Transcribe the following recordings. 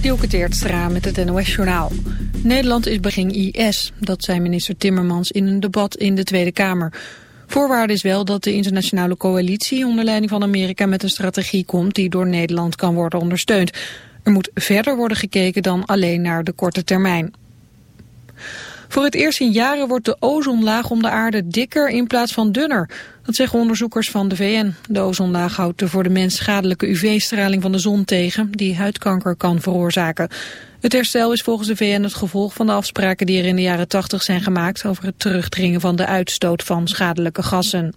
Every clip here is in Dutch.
Dielke met het NOS-journaal. Nederland is begin IS, dat zei minister Timmermans in een debat in de Tweede Kamer. Voorwaarde is wel dat de internationale coalitie onder leiding van Amerika met een strategie komt die door Nederland kan worden ondersteund. Er moet verder worden gekeken dan alleen naar de korte termijn. Voor het eerst in jaren wordt de ozonlaag om de aarde dikker in plaats van dunner. Dat zeggen onderzoekers van de VN. De ozonlaag houdt de voor de mens schadelijke UV-straling van de zon tegen... die huidkanker kan veroorzaken. Het herstel is volgens de VN het gevolg van de afspraken die er in de jaren 80 zijn gemaakt... over het terugdringen van de uitstoot van schadelijke gassen.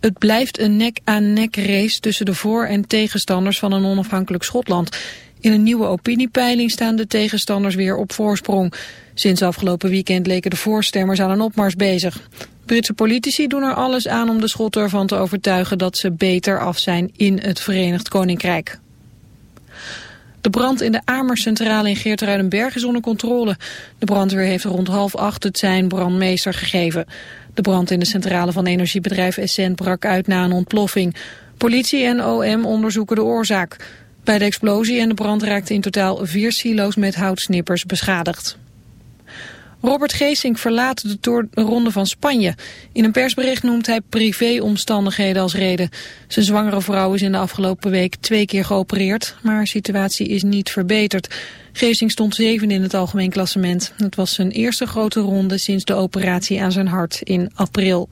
Het blijft een nek-aan-nek race tussen de voor- en tegenstanders van een onafhankelijk Schotland. In een nieuwe opiniepeiling staan de tegenstanders weer op voorsprong. Sinds afgelopen weekend leken de voorstemmers aan een opmars bezig. Britse politici doen er alles aan om de Schotten ervan te overtuigen dat ze beter af zijn in het Verenigd Koninkrijk. De brand in de Amercentrale in Geertruidenberg is onder controle. De brandweer heeft rond half acht het zijn brandmeester gegeven. De brand in de centrale van energiebedrijf Essent brak uit na een ontploffing. Politie en OM onderzoeken de oorzaak. Bij de explosie en de brand raakten in totaal vier silo's met houtsnippers beschadigd. Robert Geesink verlaat de toerronde van Spanje. In een persbericht noemt hij privéomstandigheden als reden. Zijn zwangere vrouw is in de afgelopen week twee keer geopereerd, maar haar situatie is niet verbeterd. Geesink stond zeven in het algemeen klassement. Het was zijn eerste grote ronde sinds de operatie aan zijn hart in april.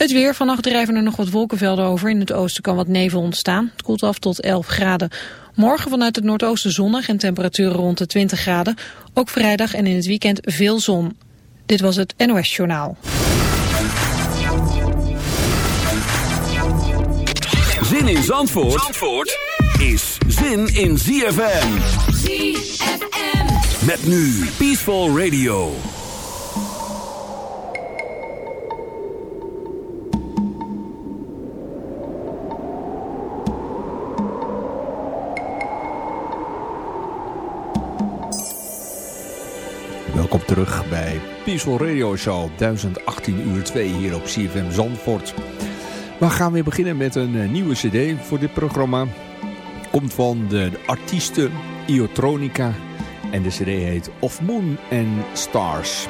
Het weer. Vannacht drijven er nog wat wolkenvelden over. In het oosten kan wat nevel ontstaan. Het koelt af tot 11 graden. Morgen vanuit het noordoosten zonnig en temperaturen rond de 20 graden. Ook vrijdag en in het weekend veel zon. Dit was het NOS Journaal. Zin in Zandvoort, Zandvoort is zin in ZFM. ZFM. Met nu Peaceful Radio. Terug bij Peaceful Radio Show 1018 uur 2 hier op CFM Zandvoort. We gaan weer beginnen met een eh, nieuwe cd voor dit programma. Komt van de artiesten Iotronica en de cd heet Of Moon and Stars.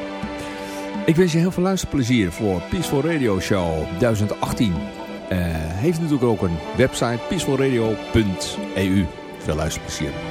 Ik wens je heel veel luisterplezier voor Peaceful Radio Show 1018. Uh, heeft natuurlijk ook een website peacefulradio.eu. Veel luisterplezier.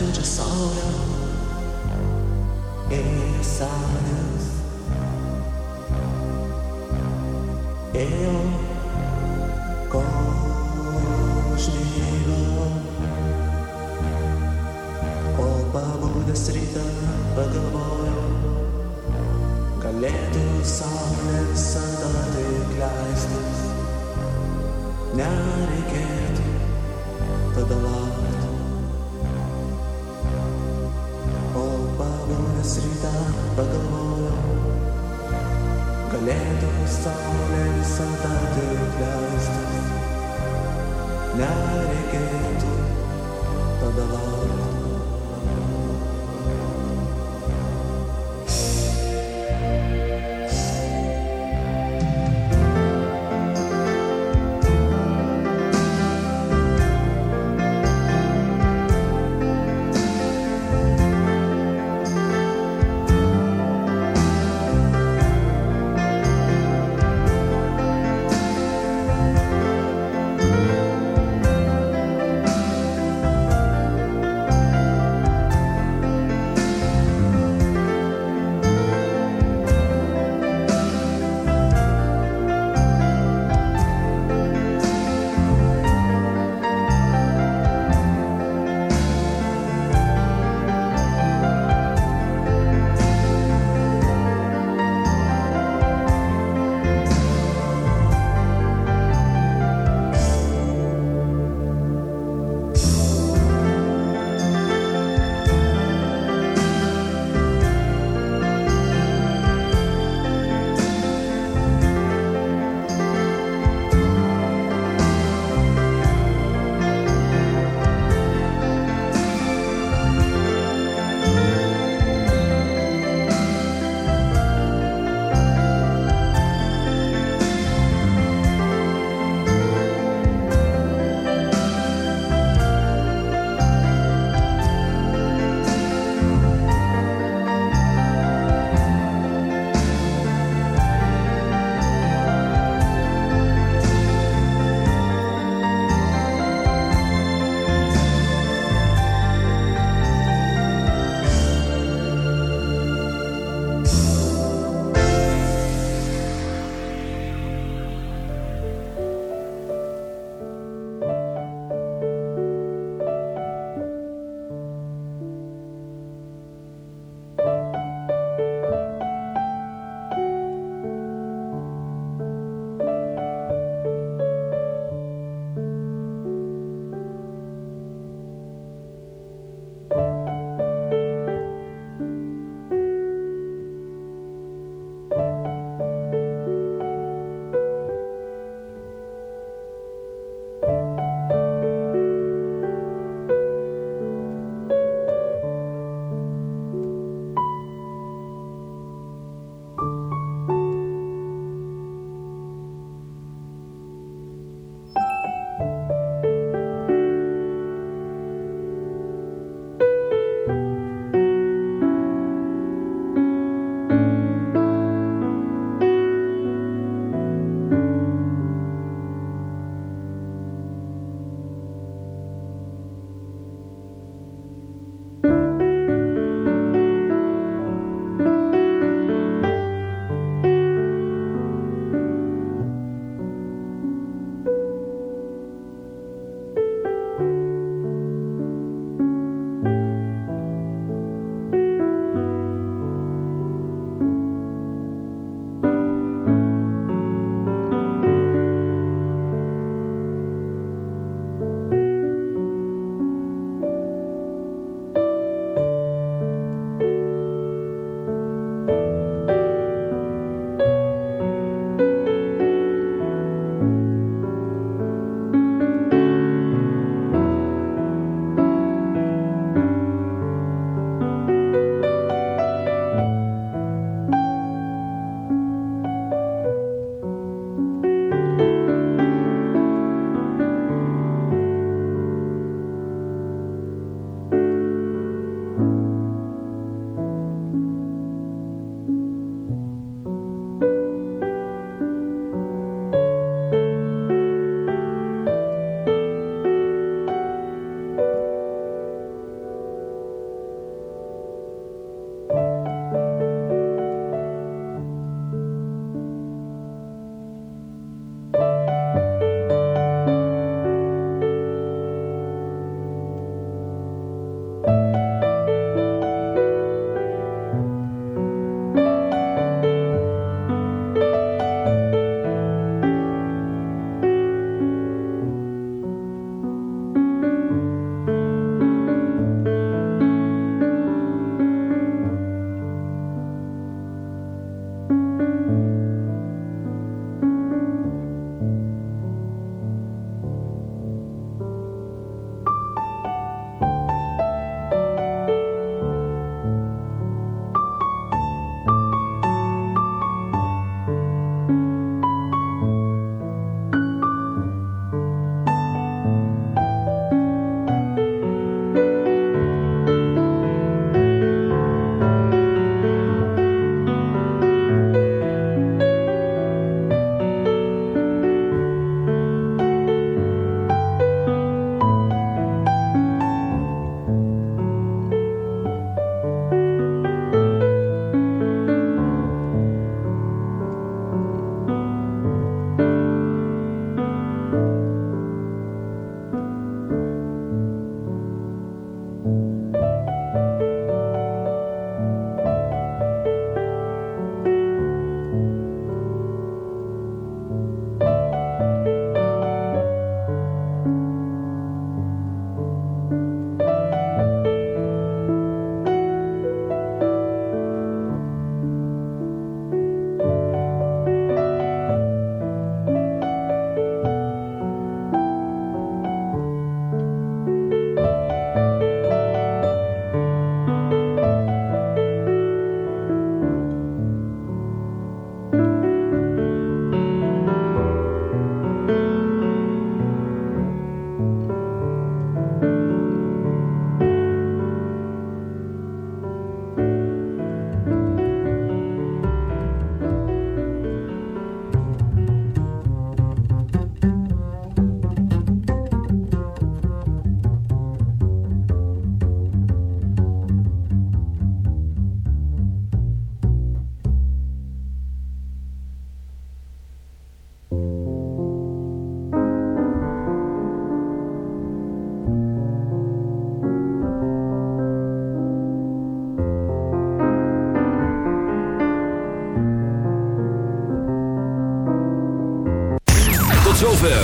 就这骚人。the Lord.